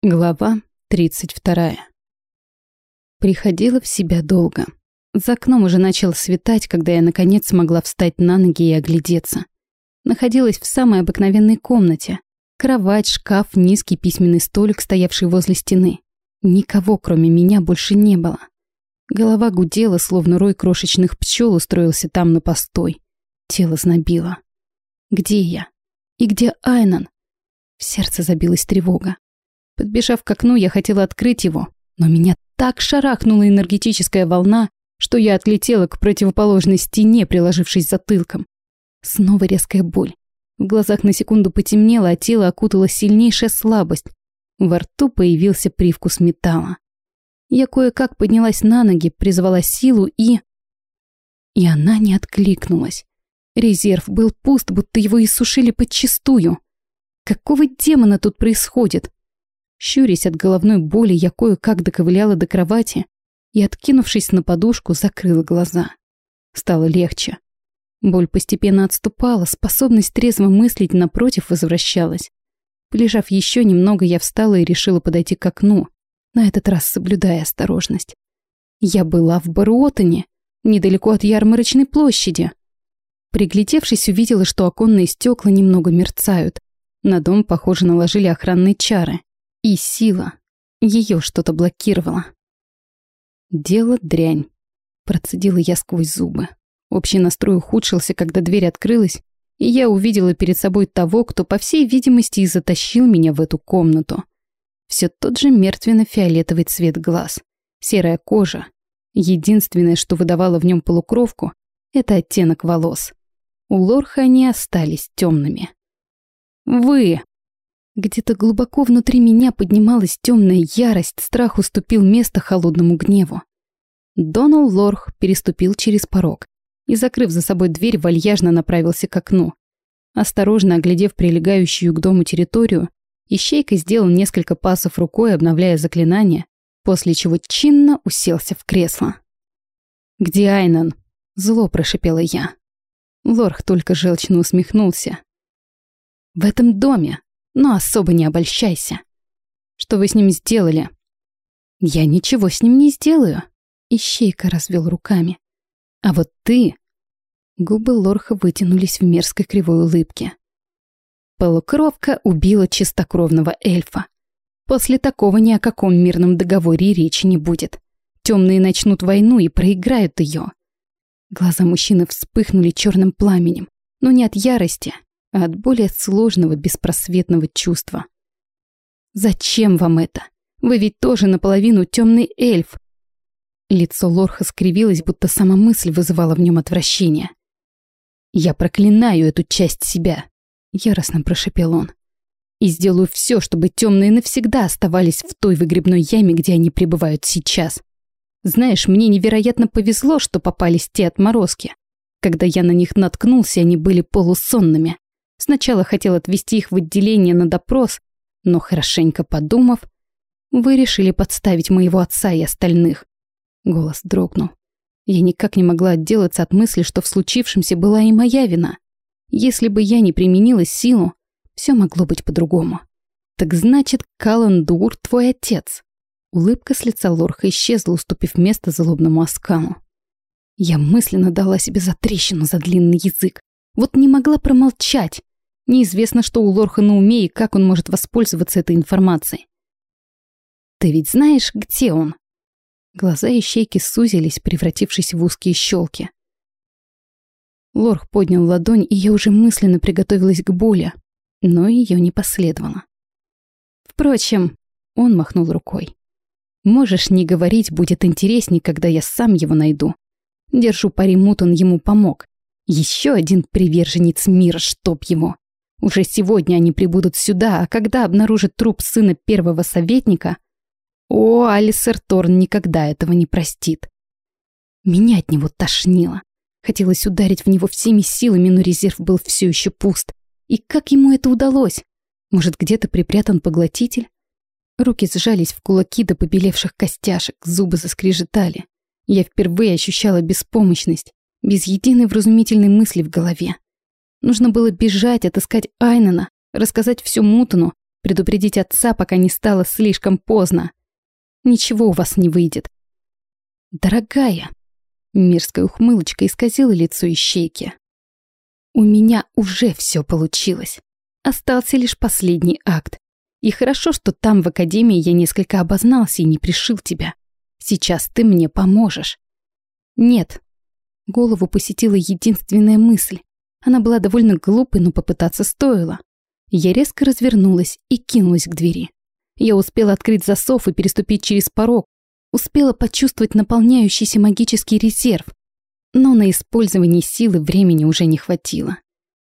Глава 32. Приходила в себя долго. За окном уже начало светать, когда я наконец смогла встать на ноги и оглядеться. Находилась в самой обыкновенной комнате. Кровать, шкаф, низкий письменный столик, стоявший возле стены. Никого, кроме меня, больше не было. Голова гудела, словно рой крошечных пчел устроился там на постой. Тело знобило. Где я? И где Айнан? В сердце забилась тревога. Подбежав к окну, я хотела открыть его, но меня так шарахнула энергетическая волна, что я отлетела к противоположной стене, приложившись затылком. Снова резкая боль. В глазах на секунду потемнело, а тело окутала сильнейшая слабость. Во рту появился привкус металла. Я кое-как поднялась на ноги, призвала силу и... И она не откликнулась. Резерв был пуст, будто его иссушили подчистую. Какого демона тут происходит? Щурясь от головной боли, я кое-как доковыляла до кровати и, откинувшись на подушку, закрыла глаза. Стало легче. Боль постепенно отступала, способность трезво мыслить напротив возвращалась. Полежав еще немного, я встала и решила подойти к окну, на этот раз соблюдая осторожность. Я была в Баруотоне, недалеко от ярмарочной площади. Приглядевшись, увидела, что оконные стекла немного мерцают. На дом, похоже, наложили охранные чары. И сила. Ее что-то блокировало. «Дело дрянь», — процедила я сквозь зубы. Общий настрой ухудшился, когда дверь открылась, и я увидела перед собой того, кто, по всей видимости, и затащил меня в эту комнату. Все тот же мертвенно-фиолетовый цвет глаз, серая кожа. Единственное, что выдавало в нем полукровку, это оттенок волос. У Лорха они остались темными. «Вы!» Где-то глубоко внутри меня поднималась темная ярость, страх уступил место холодному гневу. Донал Лорх переступил через порог и, закрыв за собой дверь, вальяжно направился к окну. Осторожно оглядев прилегающую к дому территорию, Ищейка сделал несколько пасов рукой, обновляя заклинание, после чего чинно уселся в кресло. «Где Айнан?» — зло прошипела я. Лорх только желчно усмехнулся. «В этом доме», но особо не обольщайся. Что вы с ним сделали? Я ничего с ним не сделаю. Ищейка развел руками. А вот ты... Губы Лорха вытянулись в мерзкой кривой улыбке. Полукровка убила чистокровного эльфа. После такого ни о каком мирном договоре речи не будет. Темные начнут войну и проиграют ее. Глаза мужчины вспыхнули черным пламенем, но не от ярости, а от более сложного беспросветного чувства. «Зачем вам это? Вы ведь тоже наполовину темный эльф!» Лицо Лорха скривилось, будто сама мысль вызывала в нем отвращение. «Я проклинаю эту часть себя!» — яростно прошепел он. «И сделаю все, чтобы темные навсегда оставались в той выгребной яме, где они пребывают сейчас. Знаешь, мне невероятно повезло, что попались те отморозки. Когда я на них наткнулся, они были полусонными. Сначала хотел отвезти их в отделение на допрос, но хорошенько подумав, вы решили подставить моего отца и остальных. Голос дрогнул. Я никак не могла отделаться от мысли, что в случившемся была и моя вина. Если бы я не применила силу, все могло быть по-другому. Так значит, Каландур твой отец. Улыбка с лица Лорха исчезла, уступив место злобному оскалу. Я мысленно дала себе затрещину за длинный язык. Вот не могла промолчать. Неизвестно, что у Лорха на уме и как он может воспользоваться этой информацией. «Ты ведь знаешь, где он?» Глаза ищейки сузились, превратившись в узкие щелки. Лорх поднял ладонь, и я уже мысленно приготовилась к боли, но ее не последовало. Впрочем, он махнул рукой. «Можешь не говорить, будет интересней, когда я сам его найду. Держу пари, Мутон ему помог. Еще один приверженец мира, чтоб его. Уже сегодня они прибудут сюда, а когда обнаружат труп сына первого советника... О, Алисер Торн никогда этого не простит. Меня от него тошнило. Хотелось ударить в него всеми силами, но резерв был все еще пуст. И как ему это удалось? Может, где-то припрятан поглотитель? Руки сжались в кулаки до побелевших костяшек, зубы заскрежетали. Я впервые ощущала беспомощность, без единой вразумительной мысли в голове. Нужно было бежать, отыскать Айнана, рассказать всю Мутану, предупредить отца, пока не стало слишком поздно. Ничего у вас не выйдет. Дорогая, мерзкая ухмылочка исказила лицо и щеки. У меня уже все получилось. Остался лишь последний акт. И хорошо, что там, в академии, я несколько обознался и не пришил тебя. Сейчас ты мне поможешь. Нет. Голову посетила единственная мысль. Она была довольно глупой, но попытаться стоило. Я резко развернулась и кинулась к двери. Я успела открыть засов и переступить через порог. Успела почувствовать наполняющийся магический резерв. Но на использование силы времени уже не хватило.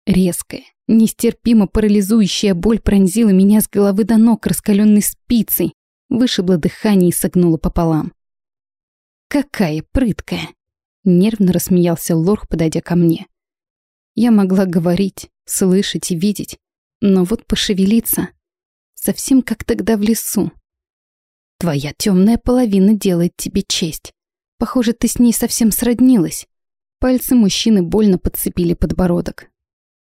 Резкая, нестерпимо парализующая боль пронзила меня с головы до ног раскаленной спицей, вышибла дыхание и согнула пополам. «Какая прыткая!» — нервно рассмеялся Лорх, подойдя ко мне. Я могла говорить, слышать и видеть, но вот пошевелиться совсем как тогда в лесу. Твоя темная половина делает тебе честь. Похоже, ты с ней совсем сроднилась. Пальцы мужчины больно подцепили подбородок.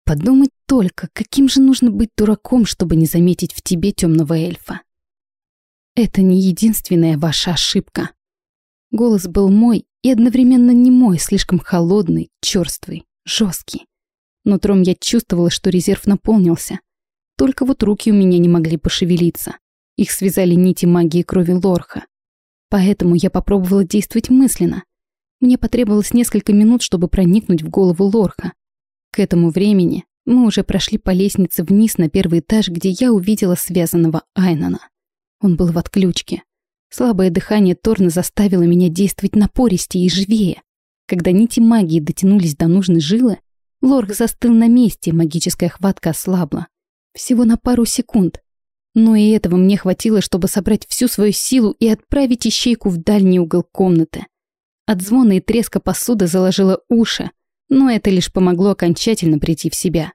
Подумать только, каким же нужно быть дураком, чтобы не заметить в тебе темного эльфа. Это не единственная ваша ошибка. Голос был мой и одновременно не мой, слишком холодный, черствый, жесткий. Нутром я чувствовала, что резерв наполнился. Только вот руки у меня не могли пошевелиться. Их связали нити магии крови Лорха. Поэтому я попробовала действовать мысленно. Мне потребовалось несколько минут, чтобы проникнуть в голову Лорха. К этому времени мы уже прошли по лестнице вниз на первый этаж, где я увидела связанного Айнана. Он был в отключке. Слабое дыхание Торна заставило меня действовать напористее и живее. Когда нити магии дотянулись до нужной жилы, Лорх застыл на месте, магическая хватка ослабла. Всего на пару секунд. Но и этого мне хватило, чтобы собрать всю свою силу и отправить ищейку в дальний угол комнаты. От звона и треска посуды заложило уши, но это лишь помогло окончательно прийти в себя.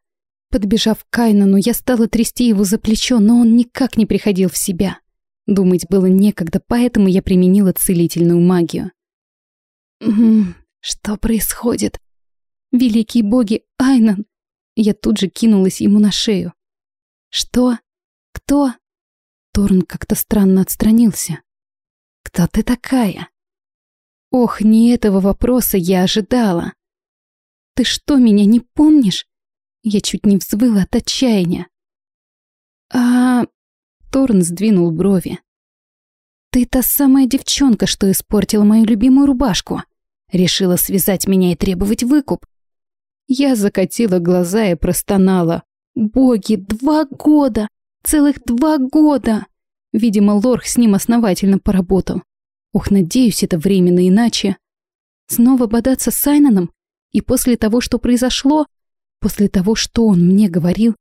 Подбежав к Кайнану, я стала трясти его за плечо, но он никак не приходил в себя. Думать было некогда, поэтому я применила целительную магию. «М что происходит? Великие боги, Айнан!» Я тут же кинулась ему на шею. «Что? Кто?» Торн как-то странно отстранился. «Кто ты такая?» Ох, не этого вопроса я ожидала. «Ты что, меня не помнишь?» Я чуть не взвыла от отчаяния. «А...» Торн сдвинул брови. «Ты та самая девчонка, что испортила мою любимую рубашку. Решила связать меня и требовать выкуп». Я закатила глаза и простонала. Боги, два года! Целых два года! Видимо, Лорх с ним основательно поработал. Ух, надеюсь, это временно иначе. Снова бодаться с Айноном? И после того, что произошло, после того, что он мне говорил,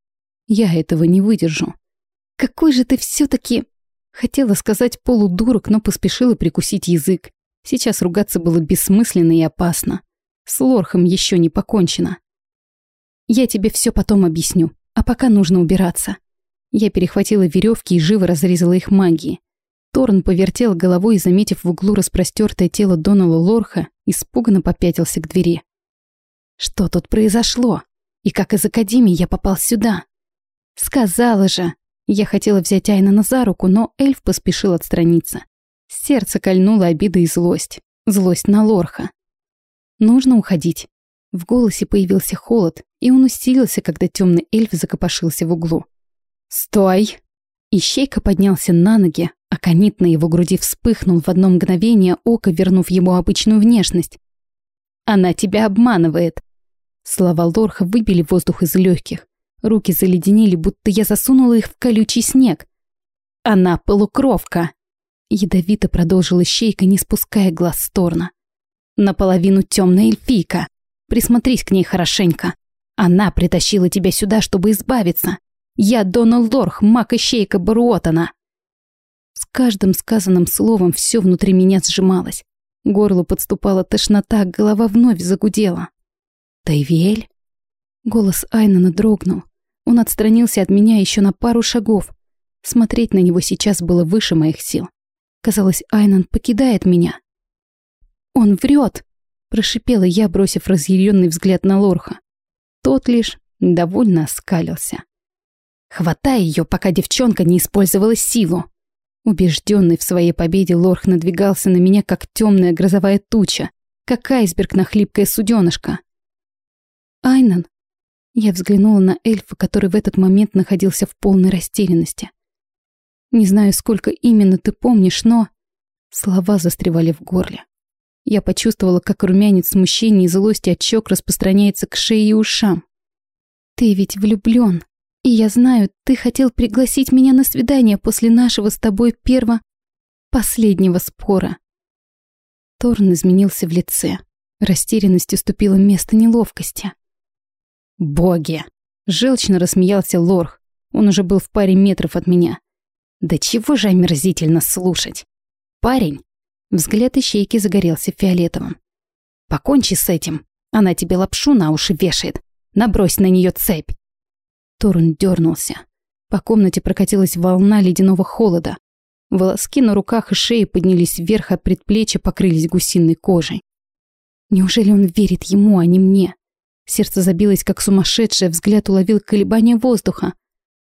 я этого не выдержу. Какой же ты все-таки... Хотела сказать полудурок, но поспешила прикусить язык. Сейчас ругаться было бессмысленно и опасно. С Лорхом еще не покончено. Я тебе все потом объясню. А пока нужно убираться. Я перехватила веревки и живо разрезала их магией. Торн повертел головой и, заметив в углу распростертое тело Донала Лорха, испуганно попятился к двери. Что тут произошло? И как из Академии я попал сюда? Сказала же. Я хотела взять Айнана за руку, но эльф поспешил отстраниться. Сердце кольнуло обида и злость. Злость на Лорха. Нужно уходить. В голосе появился холод, и он усилился, когда темный эльф закопошился в углу. «Стой!» Ищейка поднялся на ноги, а канит на его груди вспыхнул в одно мгновение ока, вернув ему обычную внешность. «Она тебя обманывает!» Слова Лорха выбили воздух из легких. Руки заледенели, будто я засунула их в колючий снег. «Она полукровка!» Ядовито продолжила щейка, не спуская глаз с Торна. «Наполовину темная эльфийка!» Присмотрись к ней хорошенько. Она притащила тебя сюда, чтобы избавиться. Я Доналд Лорх, маг-ищейка Баруотана». С каждым сказанным словом все внутри меня сжималось. Горло подступала тошнота, голова вновь загудела. «Тайвель?» Голос Айнана дрогнул. Он отстранился от меня еще на пару шагов. Смотреть на него сейчас было выше моих сил. Казалось, Айнан покидает меня. «Он врет!» Прошипела я, бросив разъяренный взгляд на Лорха. Тот лишь довольно оскалился. Хватай ее, пока девчонка не использовала силу. Убежденный в своей победе, Лорх надвигался на меня, как темная грозовая туча, как айсберг на хлипкое суденышко. «Айнан!» Я взглянула на эльфа, который в этот момент находился в полной растерянности. «Не знаю, сколько именно ты помнишь, но...» Слова застревали в горле. Я почувствовала, как румянец смущения и злости от щек распространяется к шее и ушам. «Ты ведь влюблён, и я знаю, ты хотел пригласить меня на свидание после нашего с тобой первого... последнего спора». Торн изменился в лице. Растерянность уступила место неловкости. «Боги!» — желчно рассмеялся Лорх. Он уже был в паре метров от меня. «Да чего же омерзительно слушать!» «Парень!» Взгляд ищейки загорелся фиолетовым. «Покончи с этим. Она тебе лапшу на уши вешает. Набрось на нее цепь». Торн дернулся. По комнате прокатилась волна ледяного холода. Волоски на руках и шее поднялись вверх, а предплечья покрылись гусиной кожей. Неужели он верит ему, а не мне? Сердце забилось, как сумасшедшее, взгляд уловил колебания воздуха.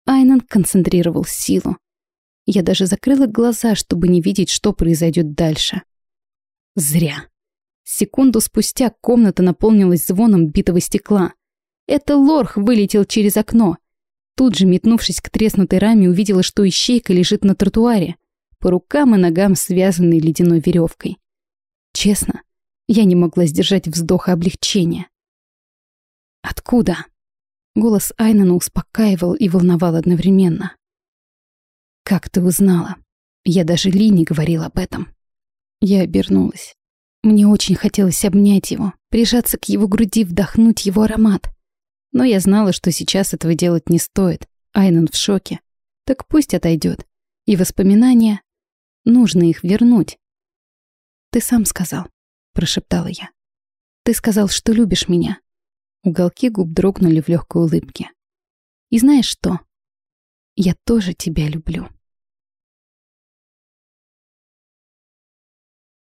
Айнан концентрировал силу. Я даже закрыла глаза, чтобы не видеть, что произойдет дальше. Зря. Секунду спустя комната наполнилась звоном битого стекла. Это лорх вылетел через окно. Тут же, метнувшись к треснутой раме, увидела, что ищейка лежит на тротуаре, по рукам и ногам связанной ледяной веревкой. Честно, я не могла сдержать вздоха облегчения. «Откуда?» Голос Айнана успокаивал и волновал одновременно. «Как ты узнала?» Я даже Ли не говорил об этом. Я обернулась. Мне очень хотелось обнять его, прижаться к его груди, вдохнуть его аромат. Но я знала, что сейчас этого делать не стоит. Айнан в шоке. Так пусть отойдет. И воспоминания... Нужно их вернуть. «Ты сам сказал», — прошептала я. «Ты сказал, что любишь меня». Уголки губ дрогнули в легкой улыбке. «И знаешь что? Я тоже тебя люблю».